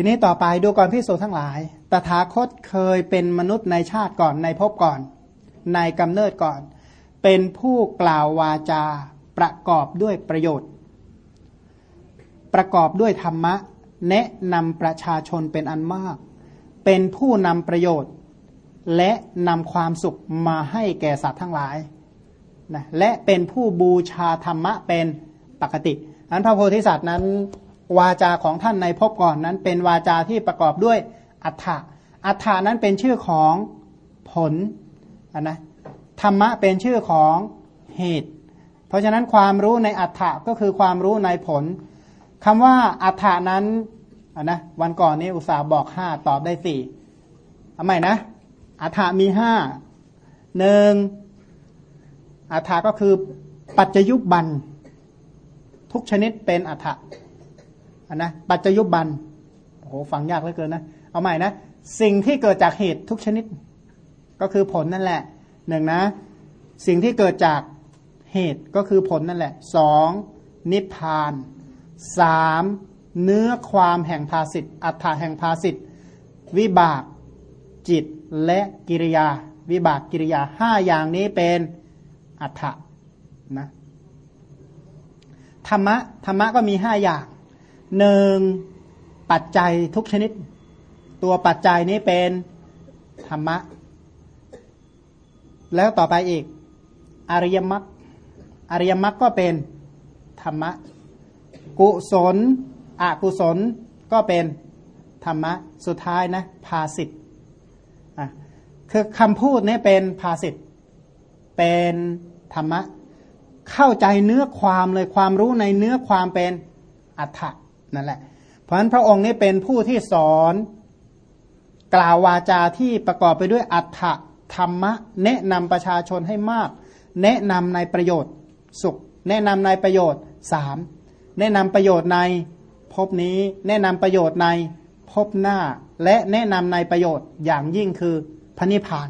ทีนี้ต่อไปดูก่อนพิสูจทั้งหลาย ตถาคตเคยเป็นมนุษย์ในชาติก่อนในภพก่อน ในกำเนิดก่อน เป็นผู้กล่าววาจาประกอบด้วยประโยชน์ ประกอบด้วยธรรมะ แนะนำประชาชนเป็นอันมาก เป็นผู้นำประโยชน์ และนำความสุขมาให้แก่สัตว์ทั้งหลายนะและเป็นผู้บูชาธรรมะเป็นปกติอันพระโพธิสัตว์นั้น วาจาของท่านในภพก่อนนั้น เป็นวาจาที่ประกอบด้วยอัฏฐะอัฏฐานั้นเป็นชื่อของผลนนะธรรมะเป็นชื่อของเหตุ เพราะฉะนั้นความรู้ในอัฏฐะก็คือความรู้ในผลคำว่าอัฏฐานั้นนะวันก่อนนี้อุตสาห์บอกห้าตอบได้สี่ทำไมนะอัฏฐามีห้าหนึ่งอัฏฐาก็คือปัจจยุบัน ทุกชนิดเป็นอัฏฐะ นนะปัจจยุบันโอ้โหฟังยากเหลือเกินนะ เอาใหม่นะ สิ่งที่เกิดจากเหตุทุกชนิด ก็คือผลนั่นแหละหนึ่งนะ สิ่งที่เกิดจากเหตุก็คือผลนั่นแหละสองนิพพานสามเนื้อความแห่งภาสิทธ์อัฏฐะแห่งภาสิทธ์วิบากจิตและกิริยา วิบากกิริยาห้าอย่างนี้เป็นอัฏฐะนะธรรมะธรรมะก็มีห้าอย่าง หนึ่งปัจจัยทุกชนิด ตัวปัจจัยนี้เป็นธรรมะ แล้วต่อไปอีก อริยมรรคอริยมรรคก็เป็นธรรมะ กุศลอกุศลก็เป็นธรรมะ สุดท้ายนะภาสิทธ์คือคำพูดนี้เป็นภาสิทธ์เป็นธรรมะ เข้าใจเนื้อความเลยความรู้ในเนื้อความเป็นอัฏฐะ นั่นแหละ เพราะฉะนั้นพระองค์นี้เป็นผู้ที่สอนกล่าววาจาที่ประกอบไปด้วยอัฏฐะธรรมะ แนะนำประชาชนให้มาก แนะนำในประโยชน์สุข แนะนำในประโยชน์สามแนะนำประโยชน์ในภพนี้ แนะนำประโยชน์ในภพหน้า และแนะนำในประโยชน์อย่างยิ่งคือพระนิพพาน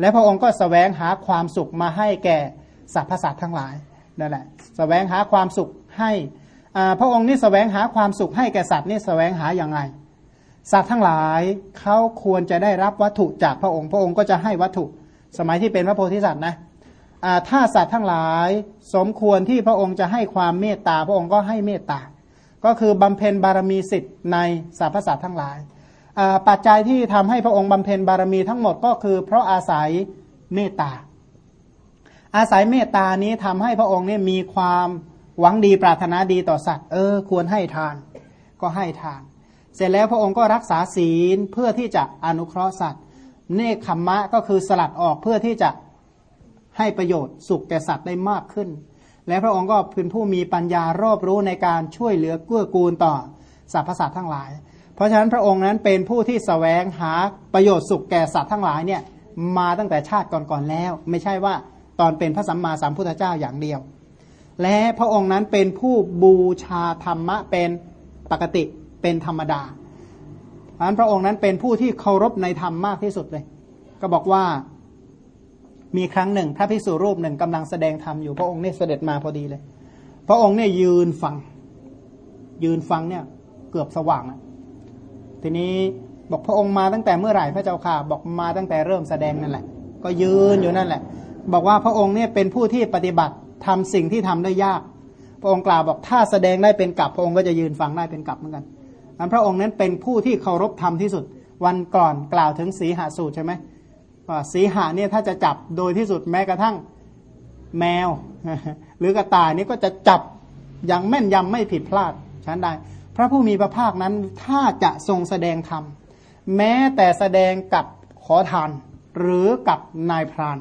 และพระองค์ก็สแสวงหาความสุขมาให้แก่สรรพสัตว์ทั้งหลายนั่นแหละสแสวงหาความสุขให้ พระองค์นี่สแสวงหาความสุขให้แก่สัตว์นี่สแสวงหาอย่างไงสัตว์ทั้งหลายเขาควรจะได้รับวัตถุจากพระองค์ พระองค์ก็จะให้วัตถุ สมัยที่เป็นพระโพธิสัตว์นะถ้าสัตว์ทั้งหลายสมควรที่พระองค์จะให้ความเมตตา พระองค์ก็ให้เมตตา ก็คือบำเพ็ญบารมีสิทธิ์ในสรรพสัตว์ทั้งหลาย ปัจจัยที่ทำให้พระองค์บำเพ็ญบารมีทั้งหมดก็คือ เพราะอาศัยเมตตา อาศัยเมตตานี้ทำให้พระองค์เนี่ยมีความ หวังดีปรารถนาดีต่อสัตว์เออควรให้ทาน ก็ให้ทาน เสร็จแล้วพระองค์ก็รักษาศีลเพื่อที่จะอนุเคราะห์สัตว์ เนคขมมะก็คือสลัดออกเพื่อที่จะให้ประโยชน์สุขแก่สัตว์ได้มากขึ้น และพระองค์ก็เป็นผู้มีปัญญารอบรู้ในการช่วยเหลือเกื้อกูลต่อสรรพสัตว์ทั้งหลาย เพราะฉะนั้นพระองค์นั้นเป็นผู้ที่สแสวงหาประโยชน์สุขแก่สัตว์ทั้งหลายเนี่ยมาตั้งแต่ชาติก่อนๆแล้ว ไม่ใช่ว่าตอนเป็นพระสัมมาสัมพุทธเจ้าอย่างเดียว และพระองค์นั้นเป็นผู้บูชาธรรมะเป็นปกติเป็นธรรมดาเพราะนั้นพระองค์นั้นเป็นผู้ที่เคารพในธรรมมากที่สุดเลย ก็บอกว่ามีครั้งหนึ่งพระภิกษุรูปหนึ่งกำลังแสดงธรรมอยู่พระองค์เนี่ยเสด็จมาพอดีเลย พระองค์เนี่ยยืนฟัง ยืนฟังเนี่ย เกือบสว่างทีนี้บอกพระองค์มาตั้งแต่เมื่อไหร่พระเจ้าค่ะ บอกมาตั้งแต่เริ่มแสดงนั่นแหละ ก็ยืนอยู่นั่นแหละ บอกว่าพระองค์เนี่ยเป็นผู้ที่ปฏิบัติ ทำสิ่งที่ทำได้ยาก พระองค์กล่าวบอกถ้าแสดงได้เป็นกับพระองค์ก็จะยืนฟังได้เป็นกับเหมือนกันอันพระองค์นั้นเป็นผู้ที่เคารพธรรมที่สุด วันก่อนกล่าวถึงสีหาสูตรใช่ไหมสีหาเนี่ยถ้าจะจับโดยที่สุดแม้กระทั่งแมว หรือกระต่ายนี่ก็จะจับอย่างแม่นยำไม่ผิดพลาดฉันได้พระผู้มีพระภาคนั้นถ้าจะทรงแสดงธรรมแม้แต่แสดงกับขอทานหรือกับนายพราน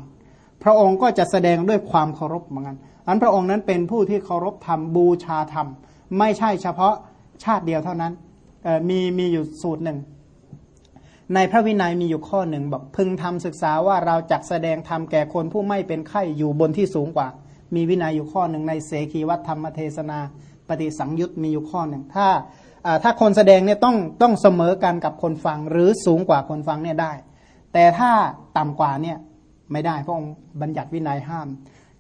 พระองค์ก็จะแสดงด้วยความเคารพเหมือนกัน อันพระองค์นั้นเป็นผู้ที่เคารพธรรมบูชาธรรม ไม่ใช่เฉพาะชาติเดียวเท่านั้นมีมีอยู่สูตรหนึ่ง ในพระวินัยมีอยู่ข้อหนึ่งบอกพึงทำศึกษาว่าเราจักแสดงธรรมแก่คนผู้ไม่เป็นไข่อยู่บนที่สูงกว่า มีวินัยอยู่ข้อหนึ่งในเสขีวัตธรรมเทศนา ปฏิสังยุตมีอยู่ข้อหนึ่ง ถ้าถ้าคนแสดงเนี่ยต้องต้องเสมอกันกับคนฟังหรือสูงกว่าคนฟังเนี่ยได้ แต่ถ้าต่ำกว่าเนี่ยไม่ได้พระองค์บัญญัติวินัยห้าม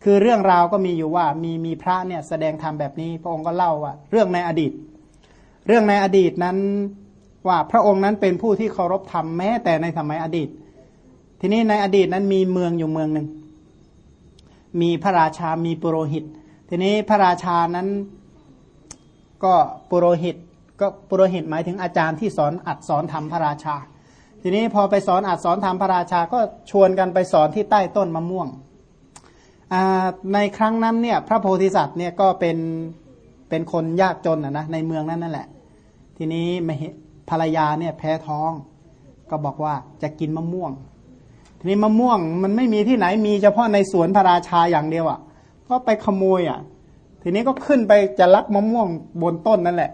คือเรื่องราวก็มีอยู่ว่ามีมีพระเนี่ยแสดงธรรมแบบนี้ พระองค์ก็เล่าว่าเรื่องในอดีต เรื่องในอดีตนั้นว่าพระองค์นั้นเป็นผู้ที่เคารพธรรมแม้แต่ในสมัยอดีต ทีนี้ในอดีตนั้นมีเมืองอยู่เมืองหนึ่งมีพระราชามีปุโรหิต ทีนี้พระราชานั้นก็ปุโรหิต ก็ปุโรหิตหมายถึงอาจารย์ที่สอนอัดสอนธรรมพระราชา ทีนี้พอไปสอนอัดสอนธรรมพระราชาก็ชวนกันไปสอนที่ใต้ต้นมะม่วง ในครั้งนั้นเนี่ยพระโพธิสัตว์เนี่ยก็เป็นเป็นคนยากจนนะในเมืองนั้นนั่นแหละ ทีนี้ภรรยาเนี่ยแพ้ท้อง ก็บอกว่าจะกินมะม่วง ทีนี้มะม่วงมันไม่มีที่ไหนมีเฉพาะในสวนพระราชาอย่างเดียวอะ่ะ ก็ไปขโมยอะ่ะ ทีนี้ก็ขึ้นไปจะลักมะม่วงบนต้นนั่นแหละ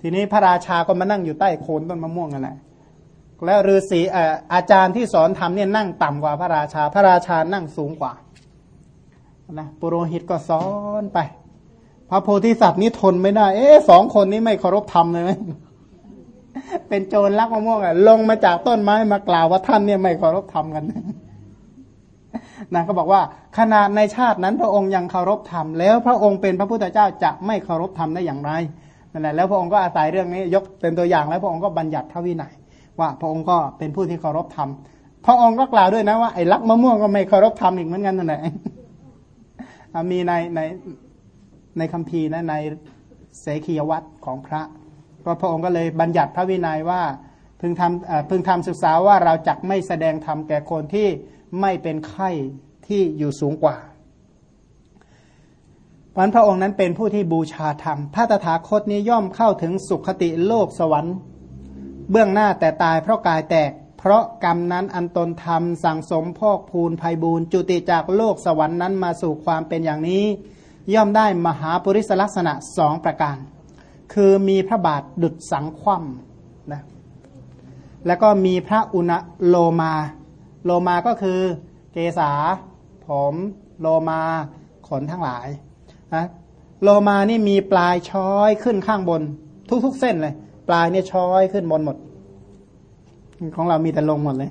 ทีนี้พระราชาก็มานั่งอยู่ใต้โคนต้นมะม่วงนั่นแหละแล้วฤาษีอาจารย์ที่สอนทำเนี่ยนั่งต่ำกว่าพระราชา พระราชานั่งสูงกว่า นะปุโรหิตก็สอนไป พระโพธิสัตว์นี่ทนไม่ได้ เอ๊สองคนนี้ไม่เคารพธรรมเลยไหมเป็นโจรลักมะม่วงอะลงมาจากต้นไม้มากล่าวว่าท่านเนี่ยไม่เคารพธรรมกันนะเขาบอกว่าขนาดในชาตินั้นพระองค์ยังเคารพธรรมแล้วพระองค์เป็นพระพุทธเจ้าจะไม่เคารพธรรมได้อย่างไรนั่นแหละแล้วพระองค์ก็อาศัยเรื่องนี้ยกเป็นตัวอย่างแล้วพระองค์ก็บัญญัติพระวินัยว่าพระองค์ก็เป็นผู้ที่เคารพธรรมพระองค์ก็กล่าวด้วยนะว่าไอ้ลักมะม่วงก็ไม่เคารพธรรมอีกเหมือนกันนั่นแหละ มีในในในคำพีนะในเสขียวัตรของพระก็พระองค์ก็เลยบัญญัติพระวินัยว่าพึงทำพึงทำศึกษาว่าเราจักไม่แสดงธรรมแก่คนที่ไม่เป็นไข้ที่อยู่สูงกว่าพันพระองค์นั้นเป็นผู้ที่บูชาธรรม พระตถาคตนี้ย่อมเข้าถึงสุขติโลกสวรรค์ เบื้องหน้าแต่ตายเพราะกายแตก เพราะกรรมนั้นอันตนทำสั่งสมพอกพูนภัยบูนจุติจากโลกสวรรค์นั้นมาสู่ความเป็นอย่างนี้ ย่อมได้มหาปริศลักษณะสองประการ คือมีพระบาทดุดสังคว่ำนะแล้วก็มีพระอุณโลมา โลมาก็คือเกษาผมโลมาขนทั้งหลายนะโลมานี่มีปลายช้อยขึ้นข้างบน ทุกๆเส้นเลย ปลายเนี่ยช้อยขึ้นบนหมด ของเรามีแต่ลงหมดเลย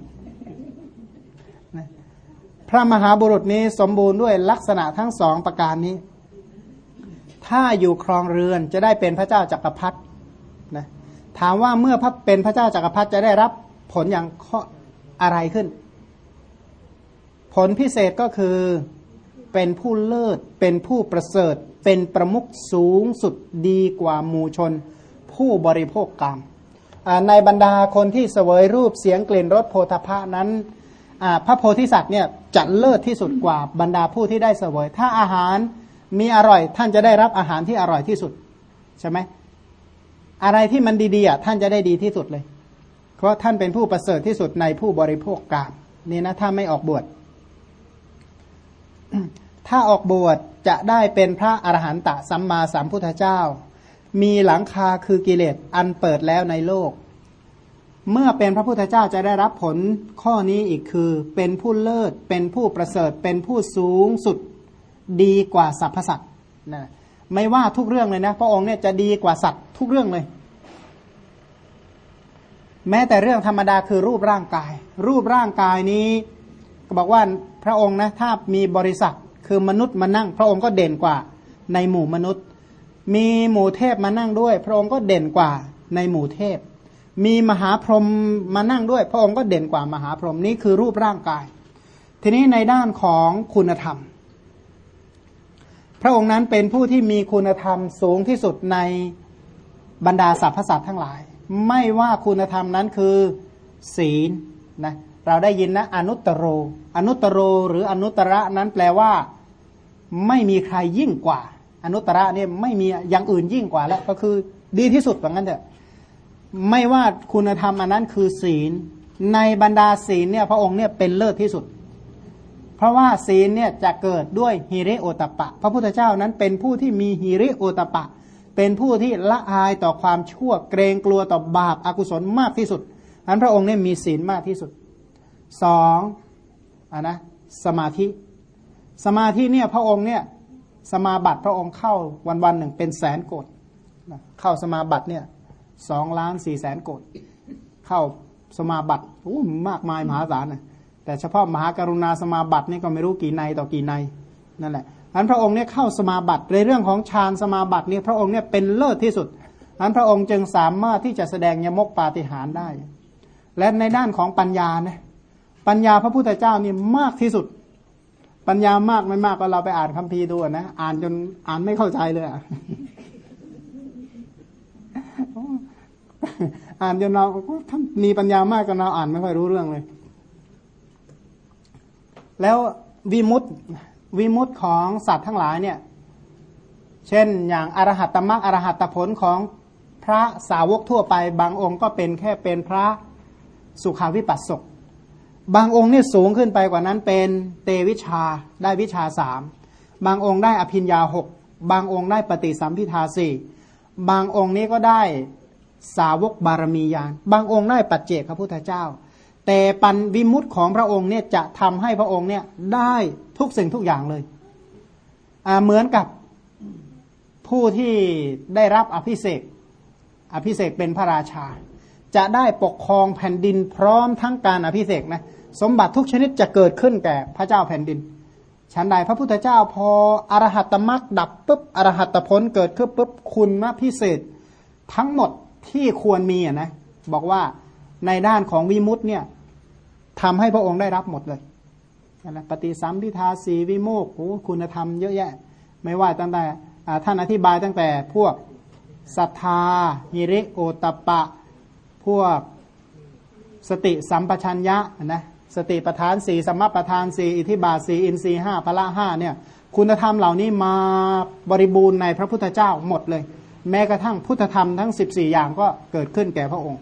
พระมหาบุรุษนี้สมบูรณ์ด้วยลักษณะทั้งสองประการนี้ ถ้าอยู่ครองเรือนจะได้เป็นพระเจ้าจักรพรรดินะถามว่าเมื่อพระเป็นพระเจ้าจักรพรรดิจะได้รับผลอย่างอะไรขึ้น ผลพิเศษก็คือเป็นผู้เลิศ เป็นผู้ประเสริฐ เป็นประมุขสูงสุดดีกว่ามูชน ผู้บริโภคกรรม ในบรรดาคนที่เสวยรูปเสียงกลิ่นรสโพธพะนั้นพระโพธิสัตว์เนี่ยจะเลิศที่สุดกว่าบรรดาผู้ที่ได้เสวย ถ้าอาหารมีอร่อย ท่านจะได้รับอาหารที่อร่อยที่สุดใช่ไหมอะไรที่มันดีๆท่านจะได้ดีที่สุดเลย เพราะท่านเป็นผู้ประเสริฐที่สุดในผู้บริโภคกามนี่นะถ้าไม่ออกบวชถ้าออกบวชจะได้เป็นพระอรหันตะสัมมาสัมพุทธเจ้า มีหลังคาคือกิเลสอันเปิดแล้วในโลก เมื่อเป็นพระพุทธเจ้าจะได้รับผลข้อนี้อีกคือเป็นผู้เลิศ เป็นผู้ประเสริฐ เป็นผู้สูงสุดดีกว่าสรรพสัตว์นะไม่ว่าทุกเรื่องเลยนะ พระองค์เนี่ยจะดีกว่าสัตว์ทุกเรื่องเลย แม้แต่เรื่องธรรมดาคือรูปร่างกาย รูปร่างกายนี้ก็บอกว่าพระองค์นะถ้ามีบริษัทคือมนุษย์มานั่ง พระองค์ก็เด่นกว่าในหมู่มนุษย์ มีหมู่เทพมานั่งด้วย พระองค์ก็เด่นกว่าในหมู่เทพ มีมหาพรหมมานั่งด้วย พระองค์ก็เด่นกว่ามหาพรหมนี้คือรูปร่างกาย ทีนี้ในด้านของคุณธรรม พระองค์นั้นเป็นผู้ที่มีคุณธรรมสูงที่สุดในบรรดาสรรพสัตว์ทั้งหลาย ไม่ว่าคุณธรรมนั้นคือศีลนะเราได้ยินนะอนุตตโร อนุตตโรหรืออนุตระนั้นแปลว่า ไม่มีใครยิ่งกว่า อนุตระเนี่ยไม่มีอย่างอื่นยิ่งกว่าแล้ว ก็คือดีที่สุดแบบนั้นเถอะไม่ว่าคุณธรรมอันนั้นคือศีล ในบรรดาศีลเนี่ยพระองค์เนี่ยเป็นเลิศที่สุด เพราะว่าศีลเนี่ยจะเกิดด้วยฮิริโอตปะ พระพุทธเจ้านั้นเป็นผู้ที่มีฮิริโอตปะ เป็นผู้ที่ละอายต่อความชั่วเกรงกลัวต่อบาปอากุศลมากที่สุดอันพระองค์เนี่ยมีศีลมากที่สุดสองอ่านะสมาธิ สมาธิเนี่ยพระองค์เนี่ย สมาบัติพระองค์เข้าวันวันหนึ่งเป็นแสนโกดเข้าสมาบัติเนี่ยสองล้านสี่แสนโกดเข้าสมาบัติโอ้มากมายมหาศาลนะแต่เฉพาะมหากรุณาสมาบัตินี่ก็ไม่รู้กี่ในต่อกี่ในนั่นแหละอันพระองค์เนี่ยเข้าสมาบัติในเรื่องของฌานสมาบัตินี่พระองค์เนี่ยเป็นเลิศที่สุด อันพระองค์จึงสามารถที่จะแสดงยมกปาฏิหาริย์ได้ และในด้านของปัญญาเนี่ยปัญญาพระพุทธเจ้านี่มากที่สุด ปัญญามากไม่มากก็เราไปอ่านคัมภีร์ดูนะอ่านจนอ่านไม่เข้าใจเลยอะอ่านจนเราท่านมีปัญญามากก็เราอ่านไม่ค่อยรู้เรื่องเลย แล้ววิมุตติวิมุตติของสัตว์ทั้งหลายเนี่ย เช่นอย่างอรหัตตมรรคอรหัตตผลของพระสาวกทั่วไป บางองค์ก็เป็นแค่เป็นพระสุขาวิปัสสก บางองค์เนี่ยสูงขึ้นไปกว่านั้นเป็นเตวิชาได้วิชาสามบางองค์ได้อภิญญาหกบางองค์ได้ปฏิสัมพิทาสี่บางองค์นี้ก็ได้สาวกบารมียานบางองค์ได้ปัจเจกพระพุทธเจ้า แต่ปันวิมุตของพระองค์เนี่ยจะทำให้พระองค์เนี่ยได้ทุกสิ่งทุกอย่างเลยเหมือนกับผู้ที่ได้รับอภิเศกอภิเศกเป็นพระราชา จะได้ปกครองแผ่นดินพร้อมทั้งการอภิเศกนะสมบัติทุกชนิดจะเกิดขึ้นแก่พระเจ้าแผ่นดินฉันใดพระพุทธเจ้าพออรหัตตมรักดับปุ๊บอรหัตผลเกิดขึ้นปุ๊บคุณมาพิเศษ ทั้งหมดที่ควรมีอะนะบอกว่าในด้านของวิมุตต์เนี่ยทำให้พระองค์ได้รับหมดเลยนะปฏิสัมพิทาสีวิโมกคุณธรรมเยอะแยะ ไม่ว่าตั้งแต่ท่านอธิบายตั้งแต่พวกศรัทธาหิริโอตปะ พวกสติสัมปชัญญะนะสติประธานสี่สมประธานสี่อิทิบาสีอินทรีห้าพละห้าเนี่ยคุณธรรมเหล่านี้มาบริบูรณ์ในพระพุทธเจ้าหมดเลย แม้กระทั่งพุทธธรรมทั้งสิบสี่อย่างก็เกิดขึ้นแก่พระองค์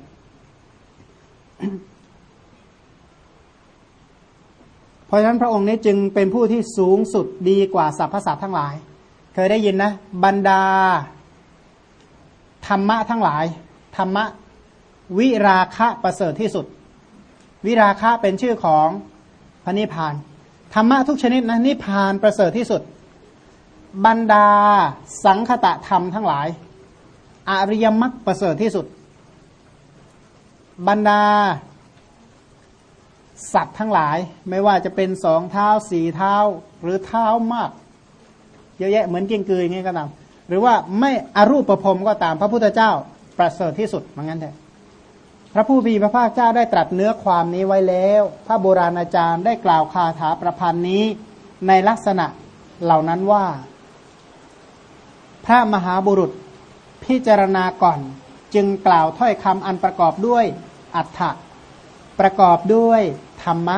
เพราะฉะนั้นพระองค์นี้จึงเป็นผู้ที่สูงสุดดีกว่าสรรพสัตว์ทั้งหลาย เคยได้ยินนะ บรรดา ธรรมะทั้งหลาย ธรรมะ วิราคะประเสริฐที่สุด วิราคะเป็นชื่อของพระนิพพานธรรมะทุกชนิดนะนิพพานประเสริฐที่สุด บรรดาสังคตะธรรมทั้งหลาย อริยมรรคประเสริฐที่สุด บรรดาสัตว์ทั้งหลายไม่ว่าจะเป็นสองเท้าสี่เท้าหรือเท้ามาก เยอะแยะเหมือนกิ้งกืออย่างนี้ก็ตามหรือว่าไม่อรูปประพรมก็ตามพระพุทธเจ้าประเสริฐที่สุดเหมือนกันเถอะ พระผู้มีพระภาคเจ้าได้ตรัสเนื้อความนี้ไว้แล้ว พระโบราณอาจารย์ได้กล่าวคาถาประพันธ์นี้ในลักษณะเหล่านั้นว่า พระมหาบุรุษพิจารณาก่อน จึงกล่าวถ้อยคำอันประกอบด้วยอัฏฐะประกอบด้วยธรรมะ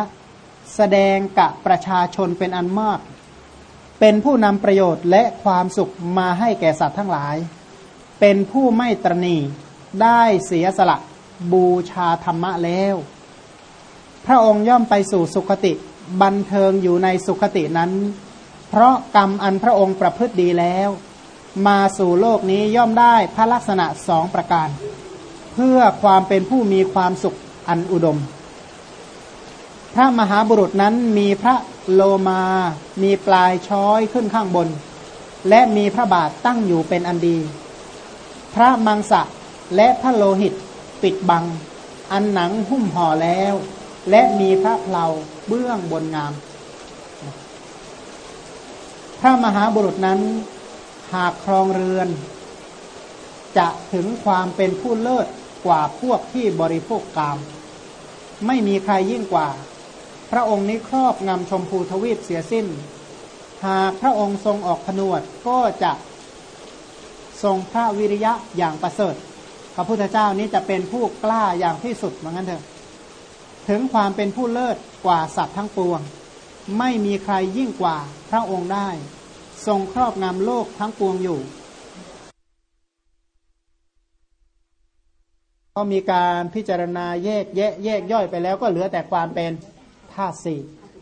แสดงกับประชาชนเป็นอันมาก เป็นผู้นำประโยชน์และความสุขมาให้แก่สัตว์ทั้งหลาย เป็นผู้ไม่ตรณีได้เสียสละ บูชาธรรมะแล้ว พระองค์ย่อมไปสู่สุคติ บันเทิงอยู่ในสุคตินั้น เพราะกรรมอันพระองค์ประพฤติดีแล้ว มาสู่โลกนี้ย่อมได้พระลักษณะสองประการ เพื่อความเป็นผู้มีความสุขอันอุดม พระมหาบุรุษนั้นมีพระโลมา มีปลายช้อยขึ้นข้างบน และมีพระบาทตั้งอยู่เป็นอันดี พระมังสะและพระโลหิต ปิดบัง อันหนังหุ้มห่อแล้ว และมีพระเพลาเบื้องบนงาม พระมหาบุรุษนั้น หากครองเรือน จะถึงความเป็นผู้เลิศกว่าพวกที่บริโภคกาม ไม่มีใครยิ่งกว่า พระองค์นี้ครอบงำชมพูทวีปเสียสิ้น หากพระองค์ทรงออกผนวดก็จะทรงพระวิริยะอย่างประเสริฐ พระพุทธเจ้านี้จะเป็นผู้กล้าอย่างที่สุดเหมือนกันเถอะถึงความเป็นผู้เลิศกว่าสัตว์ทั้งปวง ไม่มีใครยิ่งกว่าพระองค์ได้ ทรงครอบงำโลกทั้งปวงอยู่ ก็มีการพิจารณาแยกแยะแยกย่อยไปแล้วก็เหลือแต่ความเป็นธาตุสี่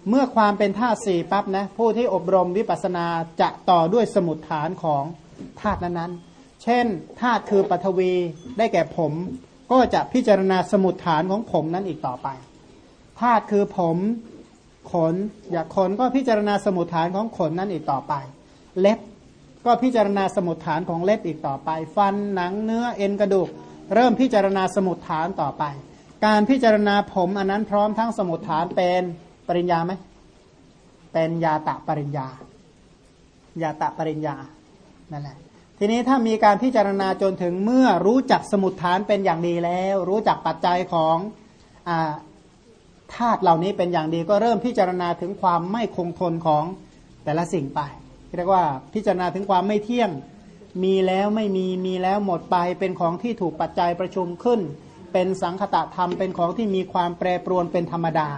เมื่อความเป็นธาตุสี่ปั๊บนะผู้ที่อบรมวิปัสนาจะต่อด้วยสมุดฐานของธาตุนั้นๆ เช่นธาตุคือปฐวีได้แก่ผม ก็จะพิจารณาสมุดฐานของผมนั้นอีกต่อไปธาตุคือผมขนอยากขนก็พิจารณาสมุดฐานของขนนั้นอีกต่อไป เล็บก็พิจารณาสมุดฐานของเล็บอีกต่อไป ฟันหนังเนื้อเอ็นกระดูก เริ่มพิจารณาสมุดฐานต่อไป การพิจารณาผมอันนั้นพร้อมทั้งสมุดฐานเป็นปริญญาไหมเป็นยาตะปริญญายาตะปริญญานั่นแหละ ทีนี้ถ้ามีการพิจารณาจนถึงเมื่อรู้จักสมุดฐานเป็นอย่างดีแล้ว รู้จักปัจจัยของธาตุเหล่านี้เป็นอย่างดีก็เริ่มพิจารณาถึงความไม่คงทนของแต่ละสิ่งไปเรียกว่าพิจารณาถึงความไม่เที่ยงมีแล้วไม่มีมีแล้วหมดไปเป็นของที่ถูกปัจจัยประชุมขึ้น เป็นสังคตะธรรมเป็นของที่มีความแปรปรวนเป็นธรรมดา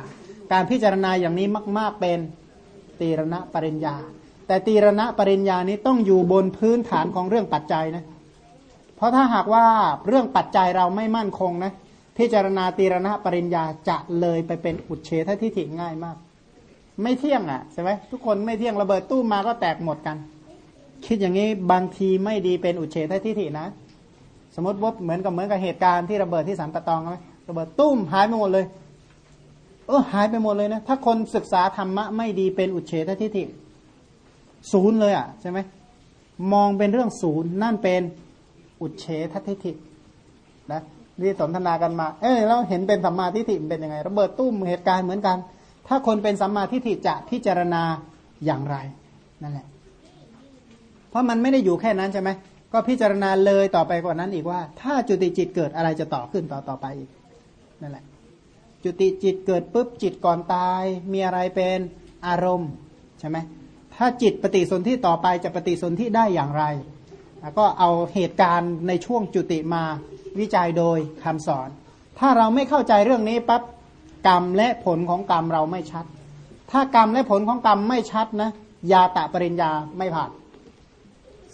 การพิจารณาอย่างนี้มาก ๆเป็นตีรณะปริญญา แต่ตีรณะปริญญานี้ต้องอยู่บนพื้นฐานของเรื่องปัจจัยนะ เพราะถ้าหากว่าเรื่องปัจจัยเราไม่มั่นคงนะพิจารณาตีรณะปริญญาจะเลยไปเป็นอุดเฉททิฏฐิง่ายมาก ไม่เที่ยงอะใช่ไหมทุกคนไม่เที่ยงระเบิดตู้มาก็แตกหมดกัน คิดอย่างนี้บางทีไม่ดีเป็นอุเฉททิฏฐินะ สมมติว่าเหมือนกับเหมือนกับเหตุการณ์ที่ระเบิดที่สันปะตองไหมระเบิดตุ้มหายไปหมดเลย เออหายไปหมดเลยนะถ้าคนศึกษาธรรมะไม่ดีเป็นอุเฉททิฏฐิ ศูนย์เลยอะใช่ไหมมองเป็นเรื่องศูนย์นั่นเป็นอุเฉททิฏฐินะนี่สนทนากันมา เออเราเห็นเป็นสัมมาทิฏฐิเป็นยังไงระเบิดตุ้มเหตุการณ์เหมือนกัน ถ้าคนเป็นสัมมาทิฏฐิจะพิจารณาอย่างไรนั่นแหละ เพราะมันไม่ได้อยู่แค่นั้นใช่ไหมก็พิจารณาเลยต่อไปกว่านั้นอีกว่า ถ้าจุติจิตเกิดอะไรจะต่อขึ้นต่อต่อไปอีกนั่นแหละ จุติจิตเกิดปุ๊บจิตก่อนตาย มีอะไรเป็นอารมณ์ใช่ไหม ถ้าจิตปฏิสนธิต่อไปจะปฏิสนธิได้อย่างไร ก็เอาเหตุการณ์ในช่วงจุติมาวิจัยโดยคำสอน ถ้าเราไม่เข้าใจเรื่องนี้ปั๊บกรรมและผลของกรรมเราไม่ชัด ถ้ากรรมและผลของกรรมไม่ชัดนะยาตะปริญญาไม่ผ่าน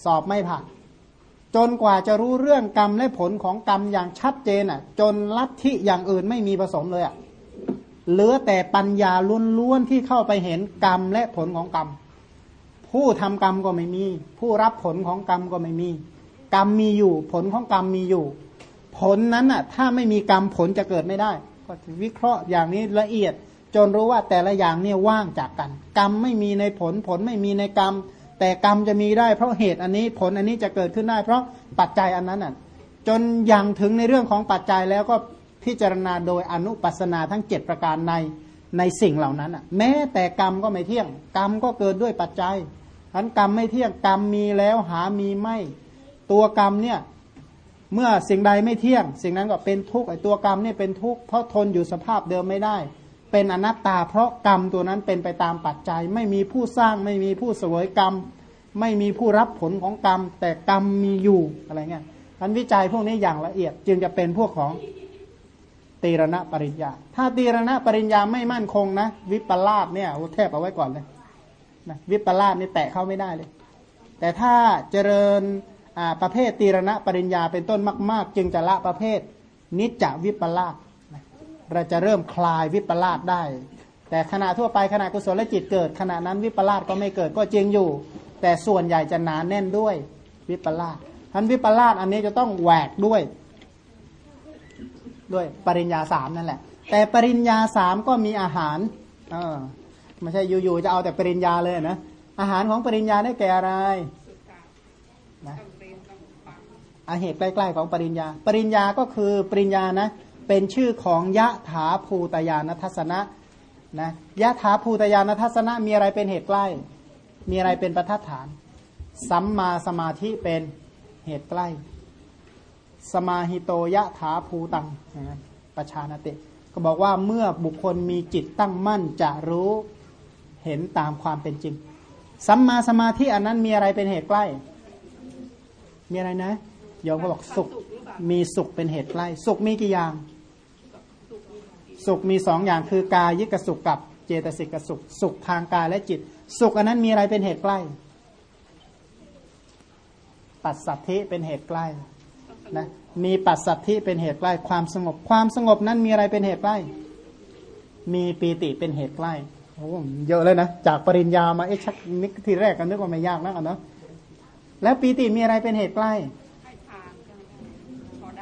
สอบไม่ผ่าน จนกว่าจะรู้เรื่องกรรมและผลของกรรมอย่างชัดเจนอะ จนลัทธิอย่างอื่นไม่มีผสมเลยอะเหลือแต่ปัญญาล้วนๆที่เข้าไปเห็นกรรมและผลของกรรม ผู้ทำกรรมก็ไม่มี ผู้รับผลของกรรมก็ไม่มี กรรมมีอยู่ ผลของกรรมมีอยู่ ผลนั้นอะถ้าไม่มีกรรมผลจะเกิดไม่ได้ ก็วิเคราะห์อย่างนี้ละเอียด จนรู้ว่าแต่ละอย่างเนี่ยว่างจากกัน กรรมไม่มีในผลผลไม่มีในกรรม แต่กรรมจะมีได้ เพราะเหตุอันนี้ผลอันนี้จะเกิดขึ้นได้ เพราะปัจจัยอันนั้นอะจนอยังถึงในเรื่องของปัจจัยแล้วก็พิจารณาโดยอนุปัสนาทั้ง 7 ประการใน ในสิ่งเหล่านั้นอะ แม้แต่กรรมก็ไม่เที่ยง กรรมก็เกิดด้วยปัจจัยอันกรรมไม่เที่ยงกรรมมีแล้วหามีไม่ ตัวกรรมเนี่ย เมื่อสิ่งใดไม่เที่ยง สิ่งนั้นก็เป็นทุกข์ไอ้ตัวกรรมเนี่ยเป็นทุกข์เพราะทนอยู่สภาพเดิมไม่ได้ เป็นอนัตตา เพราะกรรมตัวนั้นเป็นไปตามปัจจัย ไม่มีผู้สร้างไม่มีผู้เสวยกรรม ไม่มีผู้รับผลของกรรม แต่กรรมมีอยู่อะไรเงี้ยท่านวิจัยพวกนี้อย่างละเอียดจึงจะเป็นพวกของ ตีรณปริญญา ถ้าตีรณปริญญาไม่มั่นคงนะ วิปลาสเนี่ยแทบเอาไว้ก่อนเลยนะวิปลาสนี่แตะเข้าไม่ได้เลย แต่ถ้าเจริญประเภทตีรณปริญญาเป็นต้นมาก ๆ จึงจะละประเภท นิจจวิปลาสเราจะเริ่มคลายวิปลาสได้ แต่ขณะทั่วไปขณะกุศลจิตเกิดขณะนั้นวิปลาสก็ไม่เกิดก็จริงอยู่ แต่ส่วนใหญ่จะหนาแน่นด้วยวิปลาสท่านวิปลาสอันนี้จะต้องแหวกด้วย ด้วยปริญญาสามนั่นแหละ แต่ปริญญาสามก็มีอาหารเออไม่ใช่อยู่ๆจะเอาแต่ปริญญาเลยนะอาหารของปริญญาได้แก่อะไรนะอาเหตุใกล้ๆของปริญญา ปริญญาก็คือปริญญานะเป็นชื่อของยะถาภูตยานทัศนะนะยะถาภูตยานทัศนะมีอะไรเป็นเหตุใกล้ มีอะไรเป็นประทัดฐาน สัมมาสมาธิเป็นเหตุใกล้ สมาหิโตยะถาภูตังประชานติ ก็บอกว่าเมื่อบุคคลมีจิตตั้งมั่นจะรู้เห็นตามความเป็นจริง สัมมาสมาธิอันนั้นมีอะไรเป็นเหตุใกล้ มีอะไรนะโยมก็บอกสุขมีสุขเป็นเหตุใกล้ สุขมีกี่อย่าง สุขมีสองอย่างคือกายิกสุขกับเจตสิกสุข สุขทางกายและจิต สุขอันนั้นมีอะไรเป็นเหตุใกล้ ปัสสัทธิเป็นเหตุใกล้ นะมีปัสสัทธิเป็นเหตุใกล้ความสงบ ความสงบนั้นมีอะไรเป็นเหตุใกล้ มีปีติเป็นเหตุใกล้โอ้เยอะเลยนะ จากปริญญามาเอ๊ะชักนึกทีแรกกันนึกว่าไม่ยากนักอะเนาะแล้วปีติมีอะไรเป็นเหตุใกล้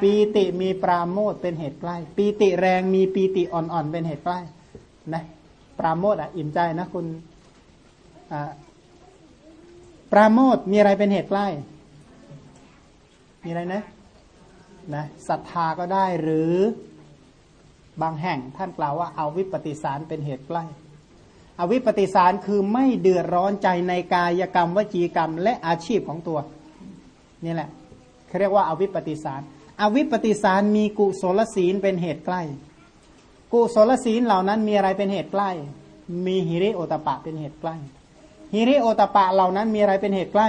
ปีติมีปราโมทเป็นเหตุใกล้ ปีติแรงมีปีติอ่อนๆเป็นเหตุใกล้นะปราโมทอะอิ่มใจนะคุณปราโมทมีอะไรเป็นเหตุใกล้ มีอะไรนะ นะศรัทธาก็ได้หรือบางแห่งท่านกล่าวว่าเอาวิปฏิสารเป็นเหตุใกล้อวิปฏิสารคือไม่เดือดร้อนใจในกายกรรมวจีกรรม และอาชีพของตัวนี่แหละเขาเรียกว่าอาวิปปิสารอวิปปิสารมีกุศลศีลเป็นเหตุใกล้ กุศลศีลเหล่านั้นมีอะไรเป็นเหตุใกล้ มีหิริโอตปะเป็นเหตุใกล้ฮิริโอตปะเหล่านั้นมีอะไรเป็นเหตุใกล้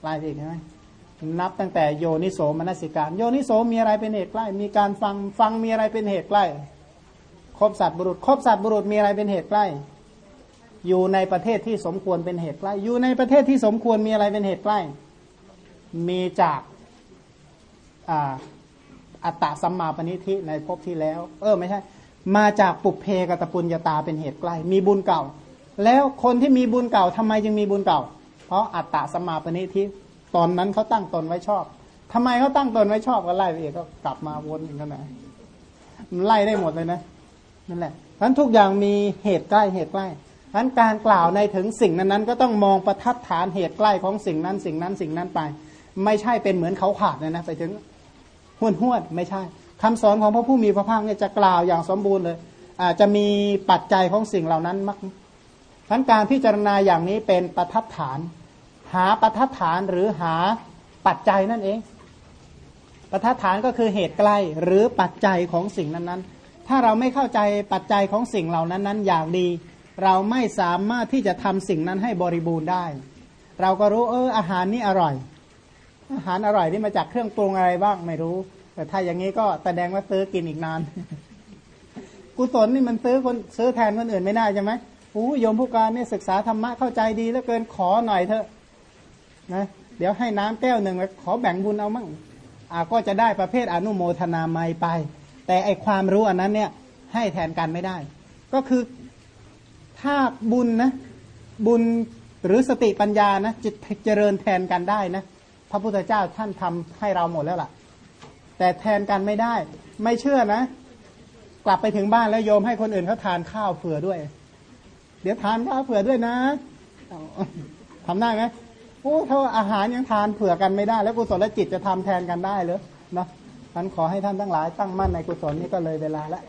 ใกล้อีกใช่ไหม นับตั้งแต่โยนิโสมนสิการ โยนิโสมีอะไรเป็นเหตุใกล้ มีการฟังฟังมีอะไรเป็นเหตุใกล้ครบสัตว์บุรุษครบสัตว์บุรุษมีอะไรเป็นเหตุใกล้ อยู่ในประเทศที่สมควรเป็นเหตุใกล้ อยู่ในประเทศที่สมควรมีอะไรเป็นเหตุใกล้ มีจากอัตตะสัมมาปณิธิในภพที่แล้ว เออไม่ใช่ มาจากปุเพกตปุญญาตาเป็นเหตุใกล้ มีบุญเก่า แล้วคนที่มีบุญเก่าทำไมจึงมีบุญเก่า เพราะอัตตะสัมมาปณิธิ ตอนนั้นเขาตั้งตนไว้ชอบทำไมเขาตั้งตนไว้ชอบก็ไล่ไปเองก็กลับมาวนอีกนั่นแหละมันไล่ได้หมดเลยนะนั่นแหละทั้นทุกอย่างมีเหตุใกล้เหตุใกล้ทั้นการกล่าวในถึงสิ่งนั้นๆ ก็ต้องมองประทัดฐานเหตุใกล้ของสิ่งนั้น สิ่งนั้นสิ่งนั้นไป ไม่ใช่เป็นเหมือนเขาขาดเลยนะไปถึงห้วนห้วนไม่ใช่คำสอนของพระผู้มีพระภาคเนี่ยจะกล่าวอย่างสมบูรณ์เลยอาจจะมีปัจจัยของสิ่งเหล่านั้นมากทั้นการพิจารณาอย่างนี้เป็นประทัดฐาน หาประทัดฐานหรือหาปัจจัยนั่นเอง ประทัดฐานก็คือเหตุใกล้หรือปัจจัยของสิ่งนั้นๆ ถ้าเราไม่เข้าใจปัจจัยของสิ่งเหล่านั้นนั้นอย่างดี เราไม่สามารถที่จะทำสิ่งนั้นให้บริบูรณ์ได้ เราก็รู้เอออาหารนี่อร่อย อาหารอร่อยนี่มาจากเครื่องปรุงอะไรบ้างไม่รู้ แต่ถ้าอย่างนี้ก็แสดงว่าซื้อกินอีกนานกุศลนี่มันซื้อคนซื้อแทนคนอื่นไม่ได้ใช่ไหมอู้โยมผู้การเนี่ยศึกษาธรรมะเข้าใจดีแล้วเกินขอหน่อยเถอะ นะเดี๋ยวให้น้ำแก้วหนึ่งขอแบ่งบุญเอามั่งอ่าก็จะได้ประเภทอนุโมทนาไม่ไป แต่ไอความรู้อันนั้นเนี่ยให้แทนกันไม่ได้ ก็คือถ้าบุญนะบุญหรือสติปัญญานะจะเจริญแทนกันได้นะพระพุทธเจ้าท่านทำให้เราหมดแล้วล่ะ แต่แทนกันไม่ได้ ไม่เชื่อนะ กลับไปถึงบ้านแล้วโยมให้คนอื่นเขาทานข้าวเผื่อด้วย เดี๋ยวทานข้าวเผื่อด้วยนะทำได้ไหม โอ้ถ้าอาหารยังทานเผื่อกันไม่ได้ แล้วกุศลจิตจะทำแทนกันได้หรือเนาะท่านขอให้ท่านทั้งหลายตั้งมั่นในกุศลนี้ก็เลยเวลาแล้ว